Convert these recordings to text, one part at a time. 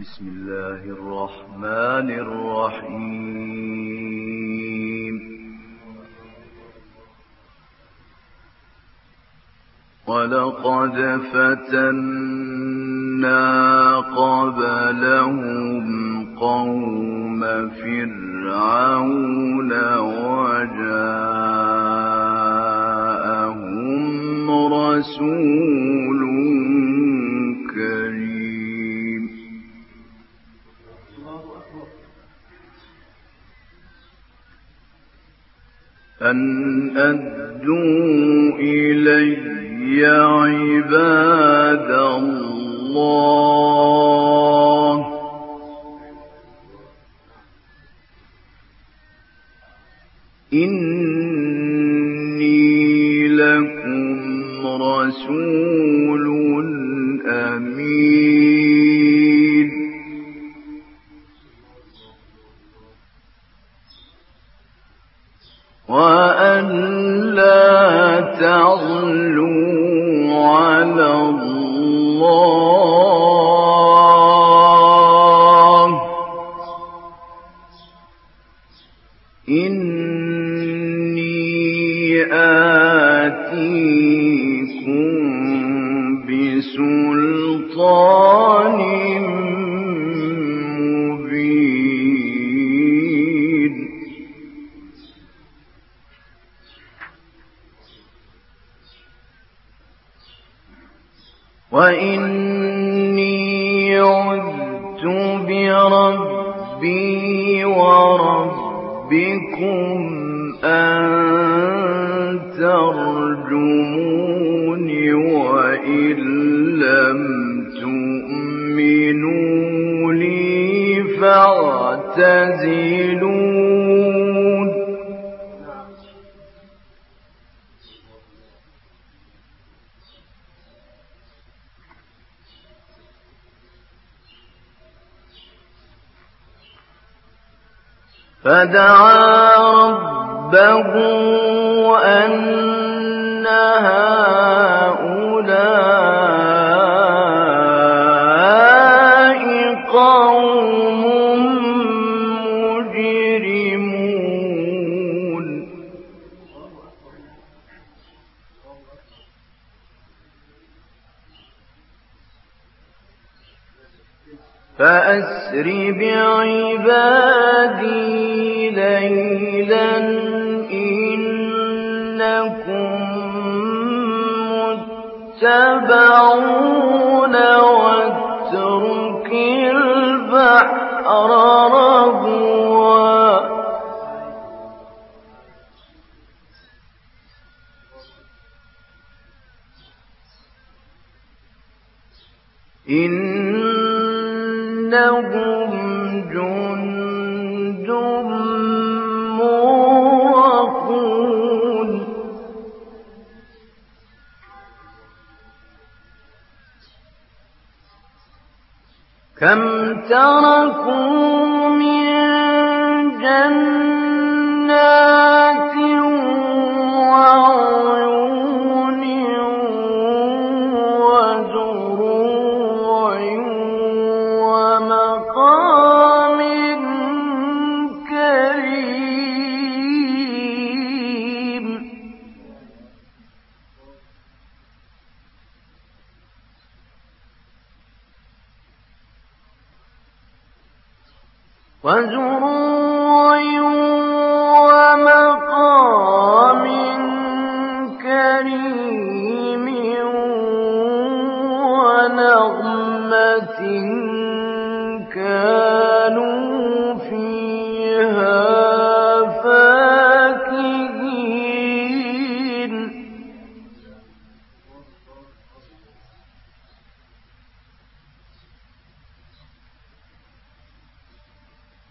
بسم الله الرحمن الرحيم. ولقد فتنا قبلهم قوم فرعون وجاءهم رسول أن أدوا إلي عباد الله. إني وأن لا تعلوا وإني عذت بربي وربكم فدعا ربه أن هؤلاء فأسر بعبادي ليلا إنكم متبعون واترك البحر رهوا إنهم جند كم تركوا من جنات وزروع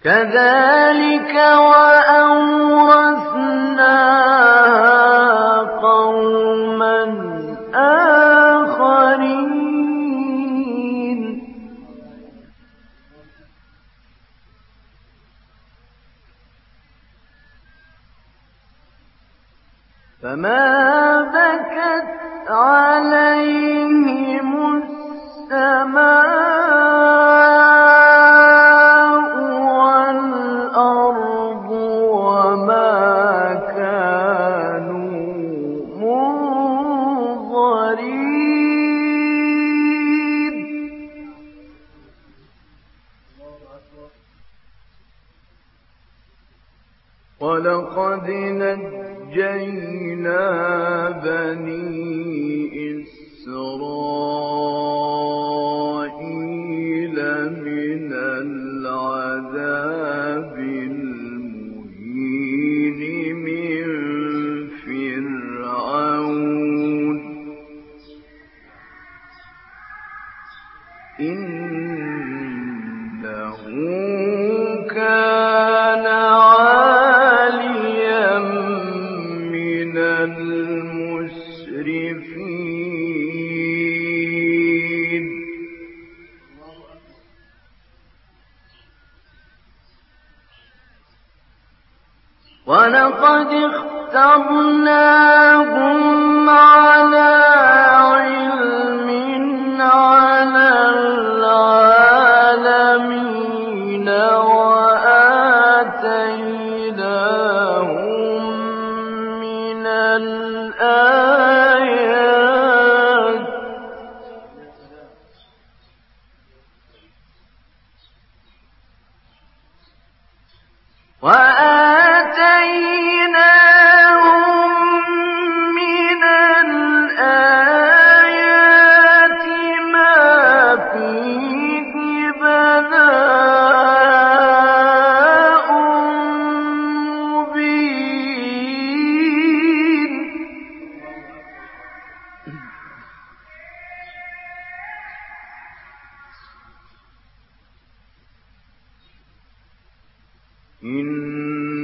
كذلك وأورثناها قوما آخرين. فما بكت عليهم ولقد اخترناهم إنها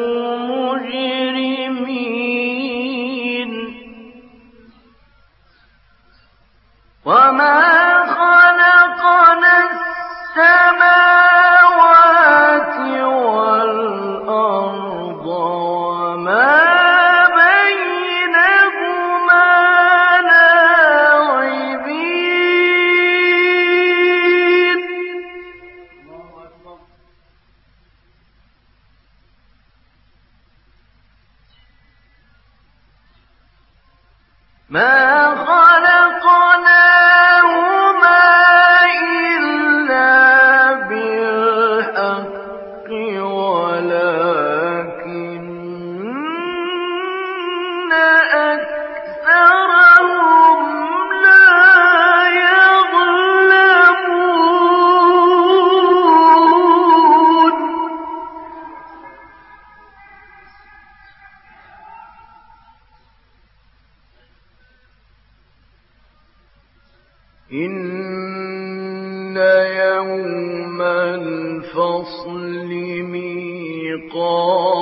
وما إن يوم الفصل ميقاتهم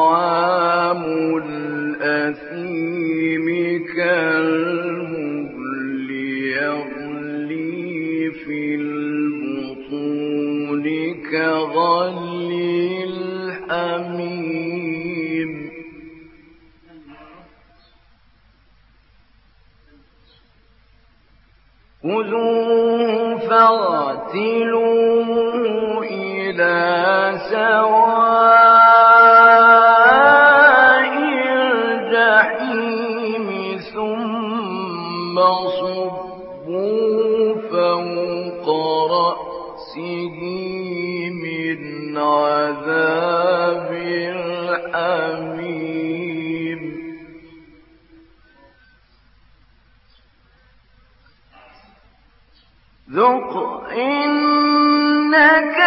الأثيم يغلي في البطون كغلي الحميم. خذوه فاغتلوه إلى سواء الجحيم ثم صبوا فوق رأسه من عذاب الحميم ذق إنك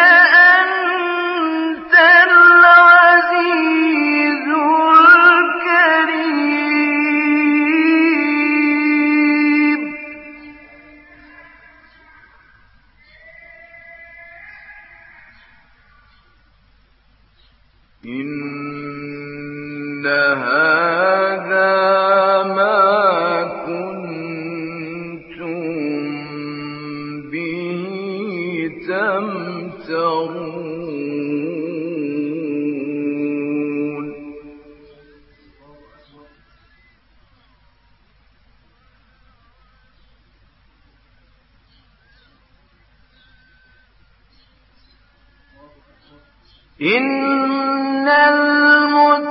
إن المتقين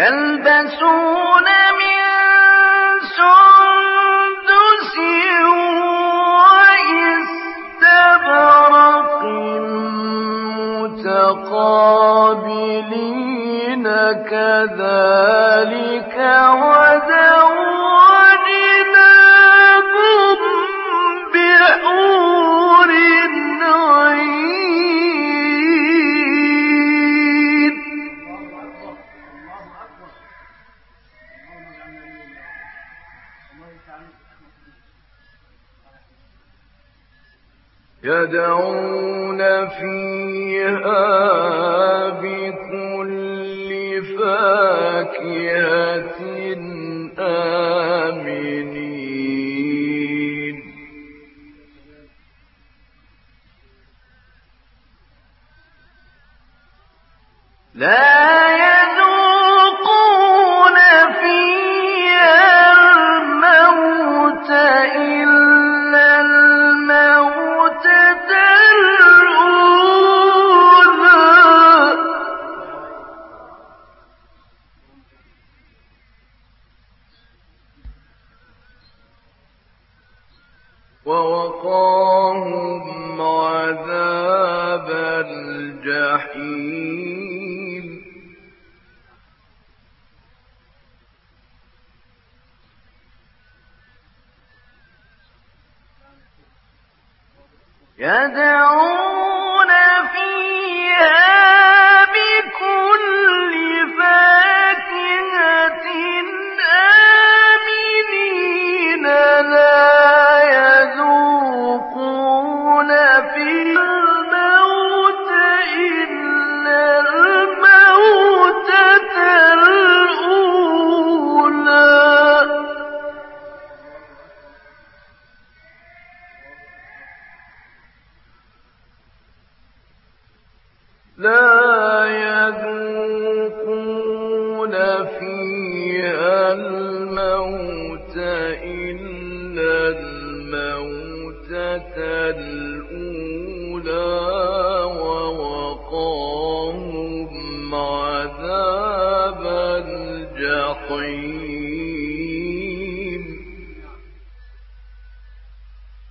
يلبسون من سندس وإستبرق متقابلين كذلك وزوجناهم يدعون فيها بكل فاكهة آمنين. لا يدعون